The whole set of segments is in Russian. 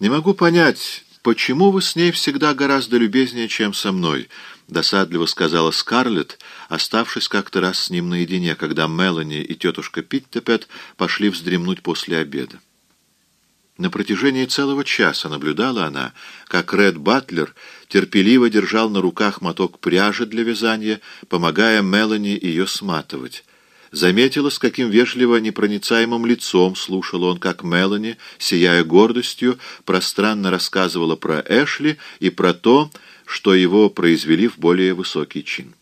«Не могу понять, почему вы с ней всегда гораздо любезнее, чем со мной?» — досадливо сказала Скарлетт, оставшись как-то раз с ним наедине, когда Мелани и тетушка Питтепет пошли вздремнуть после обеда. На протяжении целого часа наблюдала она, как Ред Батлер терпеливо держал на руках моток пряжи для вязания, помогая Мелани ее сматывать. Заметила, с каким вежливо непроницаемым лицом слушал он, как Мелани, сияя гордостью, пространно рассказывала про Эшли и про то, что его произвели в более высокий чин.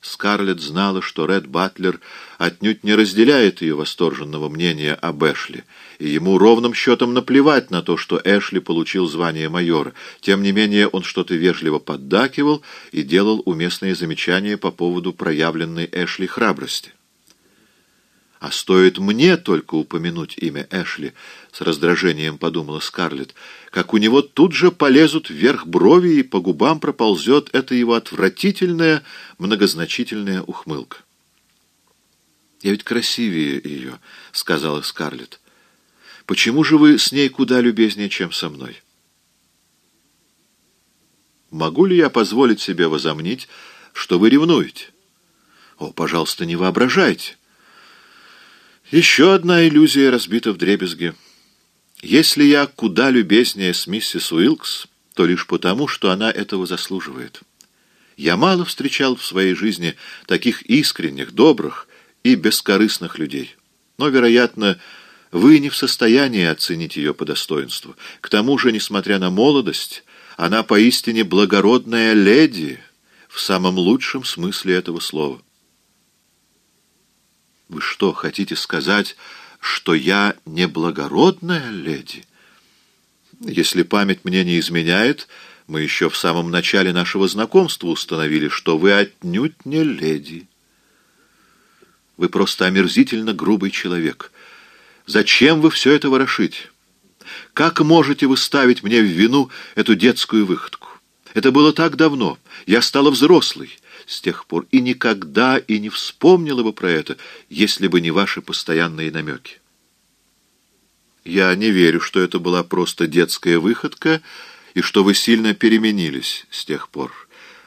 Скарлетт знала, что Ред Батлер отнюдь не разделяет ее восторженного мнения об Эшли, и ему ровным счетом наплевать на то, что Эшли получил звание майора. Тем не менее, он что-то вежливо поддакивал и делал уместные замечания по поводу проявленной Эшли храбрости. «А стоит мне только упомянуть имя Эшли», — с раздражением подумала Скарлетт, «как у него тут же полезут вверх брови и по губам проползет эта его отвратительная многозначительная ухмылка». «Я ведь красивее ее», — сказала Скарлетт. «Почему же вы с ней куда любезнее, чем со мной?» «Могу ли я позволить себе возомнить, что вы ревнуете?» «О, пожалуйста, не воображайте». Еще одна иллюзия разбита в дребезги. Если я куда любезнее с миссис Уилкс, то лишь потому, что она этого заслуживает. Я мало встречал в своей жизни таких искренних, добрых и бескорыстных людей. Но, вероятно, вы не в состоянии оценить ее по достоинству. К тому же, несмотря на молодость, она поистине благородная леди в самом лучшем смысле этого слова. Вы что, хотите сказать, что я неблагородная леди? Если память мне не изменяет, мы еще в самом начале нашего знакомства установили, что вы отнюдь не леди. Вы просто омерзительно грубый человек. Зачем вы все это ворошите? Как можете вы ставить мне в вину эту детскую выходку? Это было так давно. Я стала взрослой с тех пор и никогда и не вспомнила бы про это, если бы не ваши постоянные намеки. Я не верю, что это была просто детская выходка и что вы сильно переменились с тех пор.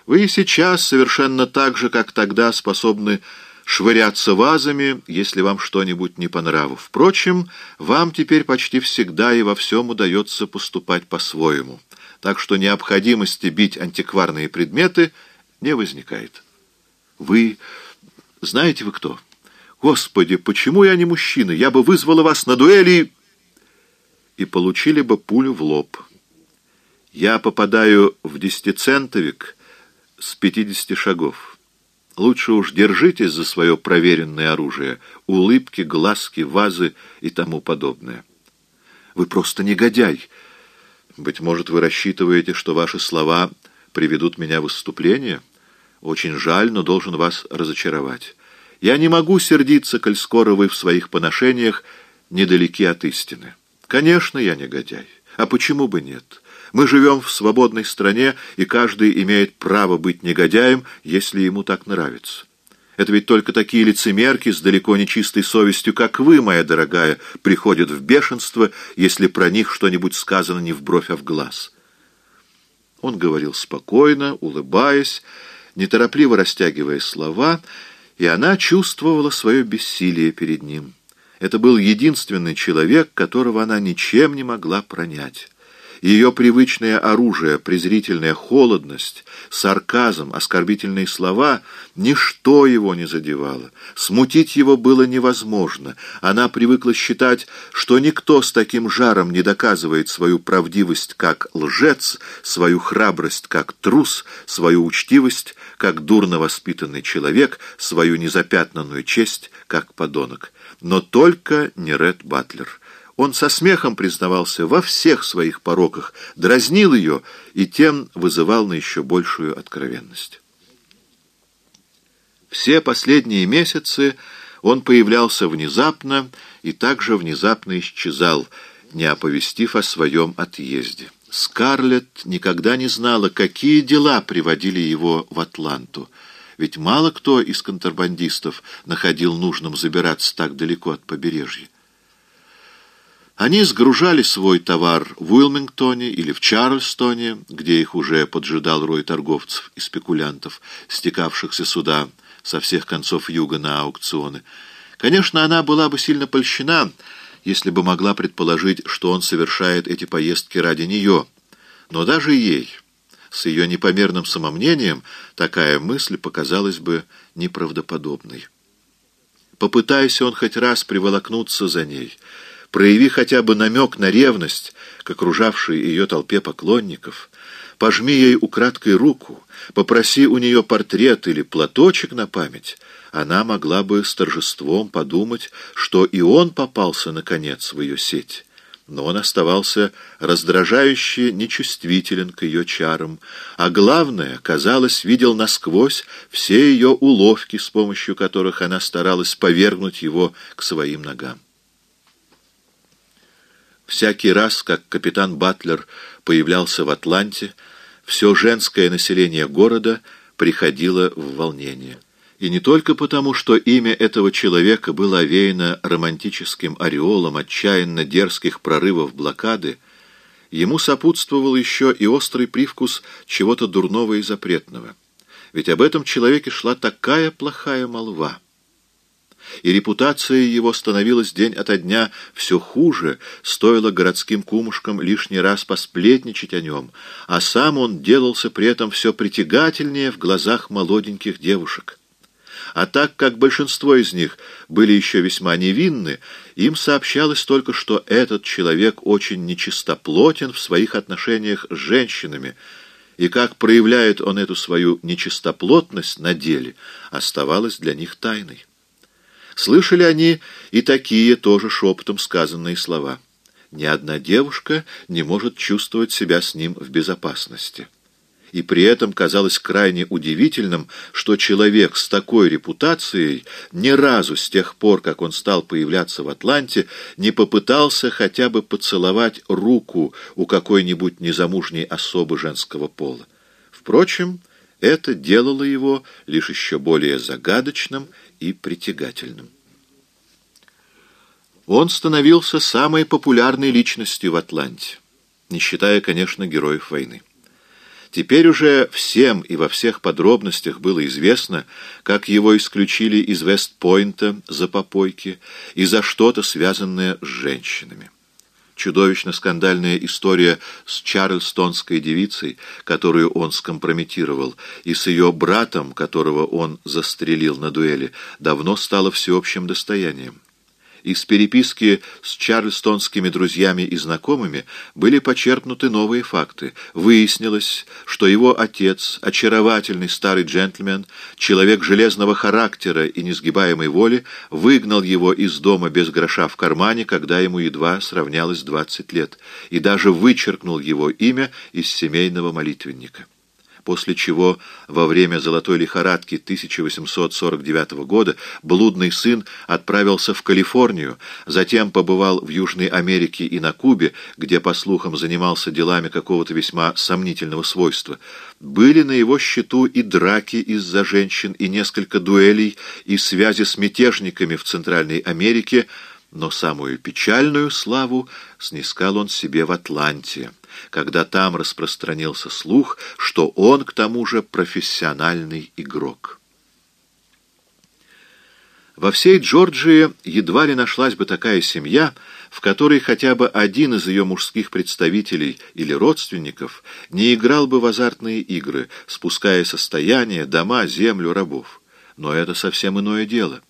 Вы и сейчас совершенно так же, как тогда, способны швыряться вазами, если вам что-нибудь не по нраву. Впрочем, вам теперь почти всегда и во всем удается поступать по-своему. Так что необходимости бить антикварные предметы — не возникает. Вы... знаете вы кто? Господи, почему я не мужчина? Я бы вызвала вас на дуэли и получили бы пулю в лоб. Я попадаю в десятицентовик с пятидесяти шагов. Лучше уж держитесь за свое проверенное оружие, улыбки, глазки, вазы и тому подобное. Вы просто негодяй. Быть может, вы рассчитываете, что ваши слова приведут меня в выступление? Очень жаль, но должен вас разочаровать. Я не могу сердиться, коль скоро вы в своих поношениях недалеки от истины. Конечно, я негодяй. А почему бы нет? Мы живем в свободной стране, и каждый имеет право быть негодяем, если ему так нравится. Это ведь только такие лицемерки с далеко не чистой совестью, как вы, моя дорогая, приходят в бешенство, если про них что-нибудь сказано не в бровь, а в глаз». Он говорил спокойно, улыбаясь, неторопливо растягивая слова, и она чувствовала свое бессилие перед ним. Это был единственный человек, которого она ничем не могла пронять. Ее привычное оружие, презрительная холодность, сарказм, оскорбительные слова — ничто его не задевало. Смутить его было невозможно. Она привыкла считать, что никто с таким жаром не доказывает свою правдивость как лжец, свою храбрость как трус, свою учтивость как дурно воспитанный человек, свою незапятнанную честь как подонок. Но только не Ред Батлер — он со смехом признавался во всех своих пороках, дразнил ее и тем вызывал на еще большую откровенность. Все последние месяцы он появлялся внезапно и также внезапно исчезал, не оповестив о своем отъезде. Скарлетт никогда не знала, какие дела приводили его в Атланту, ведь мало кто из контрабандистов находил нужным забираться так далеко от побережья. Они сгружали свой товар в Уилмингтоне или в Чарльстоне, где их уже поджидал рой торговцев и спекулянтов, стекавшихся сюда со всех концов юга на аукционы. Конечно, она была бы сильно польщена, если бы могла предположить, что он совершает эти поездки ради нее. Но даже ей, с ее непомерным самомнением, такая мысль показалась бы неправдоподобной. Попытайся он хоть раз приволокнуться за ней — прояви хотя бы намек на ревность к окружавшей ее толпе поклонников, пожми ей украдкой руку, попроси у нее портрет или платочек на память, она могла бы с торжеством подумать, что и он попался, наконец, в ее сеть. Но он оставался раздражающе нечувствителен к ее чарам, а главное, казалось, видел насквозь все ее уловки, с помощью которых она старалась повергнуть его к своим ногам. Всякий раз, как капитан Батлер появлялся в Атланте, все женское население города приходило в волнение. И не только потому, что имя этого человека было овеяно романтическим ореолом отчаянно дерзких прорывов блокады, ему сопутствовал еще и острый привкус чего-то дурного и запретного. Ведь об этом человеке шла такая плохая молва и репутация его становилась день ото дня все хуже, стоило городским кумушкам лишний раз посплетничать о нем, а сам он делался при этом все притягательнее в глазах молоденьких девушек. А так как большинство из них были еще весьма невинны, им сообщалось только, что этот человек очень нечистоплотен в своих отношениях с женщинами, и как проявляет он эту свою нечистоплотность на деле, оставалось для них тайной. Слышали они и такие тоже шепотом сказанные слова. Ни одна девушка не может чувствовать себя с ним в безопасности. И при этом казалось крайне удивительным, что человек с такой репутацией ни разу с тех пор, как он стал появляться в Атланте, не попытался хотя бы поцеловать руку у какой-нибудь незамужней особы женского пола. Впрочем, это делало его лишь еще более загадочным и притягательным. Он становился самой популярной личностью в Атланте, не считая, конечно, героев войны. Теперь уже всем и во всех подробностях было известно, как его исключили из Вестпойнта за попойки и за что-то связанное с женщинами. Чудовищно скандальная история с чарльстонской девицей, которую он скомпрометировал, и с ее братом, которого он застрелил на дуэли, давно стала всеобщим достоянием. Из переписки с чарльстонскими друзьями и знакомыми были почерпнуты новые факты. Выяснилось, что его отец, очаровательный старый джентльмен, человек железного характера и несгибаемой воли, выгнал его из дома без гроша в кармане, когда ему едва сравнялось 20 лет, и даже вычеркнул его имя из семейного молитвенника после чего во время золотой лихорадки 1849 года блудный сын отправился в Калифорнию, затем побывал в Южной Америке и на Кубе, где, по слухам, занимался делами какого-то весьма сомнительного свойства. Были на его счету и драки из-за женщин, и несколько дуэлей, и связи с мятежниками в Центральной Америке, но самую печальную славу снискал он себе в Атланте когда там распространился слух, что он, к тому же, профессиональный игрок. Во всей Джорджии едва ли нашлась бы такая семья, в которой хотя бы один из ее мужских представителей или родственников не играл бы в азартные игры, спуская состояние, дома, землю, рабов. Но это совсем иное дело.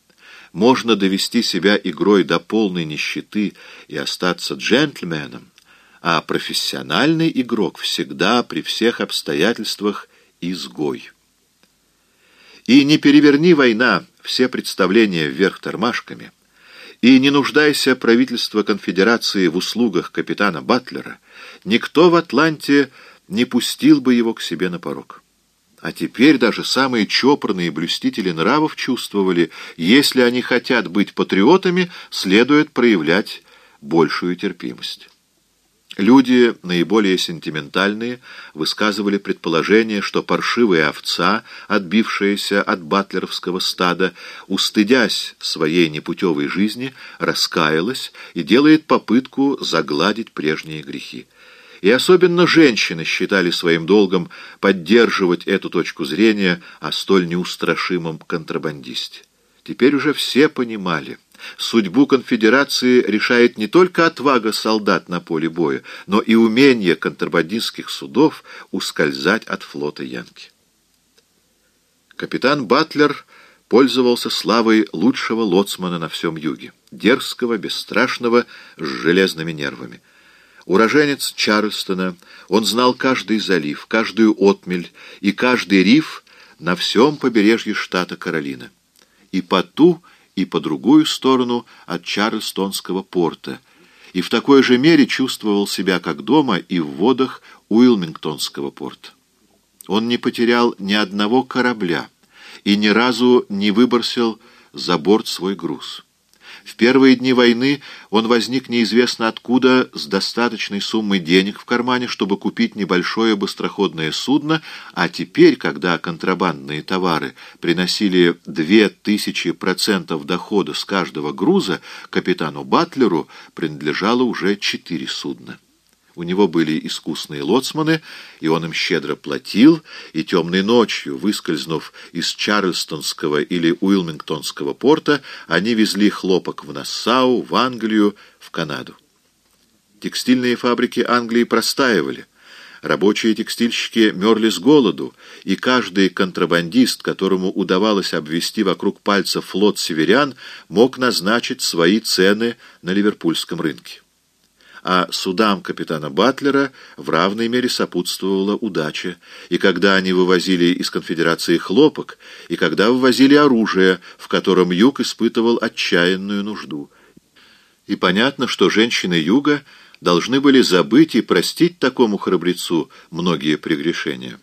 Можно довести себя игрой до полной нищеты и остаться джентльменом, а профессиональный игрок всегда при всех обстоятельствах изгой. И не переверни война все представления вверх тормашками, и не нуждайся правительство конфедерации в услугах капитана Батлера, никто в Атланте не пустил бы его к себе на порог. А теперь даже самые чопорные блюстители нравов чувствовали, если они хотят быть патриотами, следует проявлять большую терпимость. Люди, наиболее сентиментальные, высказывали предположение, что паршивая овца, отбившаяся от батлеровского стада, устыдясь своей непутевой жизни, раскаялась и делает попытку загладить прежние грехи. И особенно женщины считали своим долгом поддерживать эту точку зрения о столь неустрашимом контрабандисте. Теперь уже все понимали — Судьбу конфедерации решает не только отвага солдат на поле боя, но и умение контрабандистских судов ускользать от флота Янки. Капитан Батлер пользовался славой лучшего лоцмана на всем юге, дерзкого, бесстрашного, с железными нервами. Уроженец Чарльстона, он знал каждый залив, каждую отмель и каждый риф на всем побережье штата Каролина. И по ту и по другую сторону от Чарльстонского порта, и в такой же мере чувствовал себя как дома и в водах Уилмингтонского порта. Он не потерял ни одного корабля и ни разу не выбросил за борт свой груз. В первые дни войны он возник неизвестно откуда с достаточной суммой денег в кармане, чтобы купить небольшое быстроходное судно, а теперь, когда контрабандные товары приносили две тысячи процентов дохода с каждого груза, капитану Батлеру принадлежало уже четыре судна. У него были искусные лоцманы, и он им щедро платил, и темной ночью, выскользнув из Чарльстонского или Уилмингтонского порта, они везли хлопок в Нассау, в Англию, в Канаду. Текстильные фабрики Англии простаивали. Рабочие текстильщики мерли с голоду, и каждый контрабандист, которому удавалось обвести вокруг пальца флот северян, мог назначить свои цены на ливерпульском рынке а судам капитана Батлера в равной мере сопутствовала удача, и когда они вывозили из конфедерации хлопок, и когда вывозили оружие, в котором юг испытывал отчаянную нужду. И понятно, что женщины юга должны были забыть и простить такому храбрецу многие прегрешения.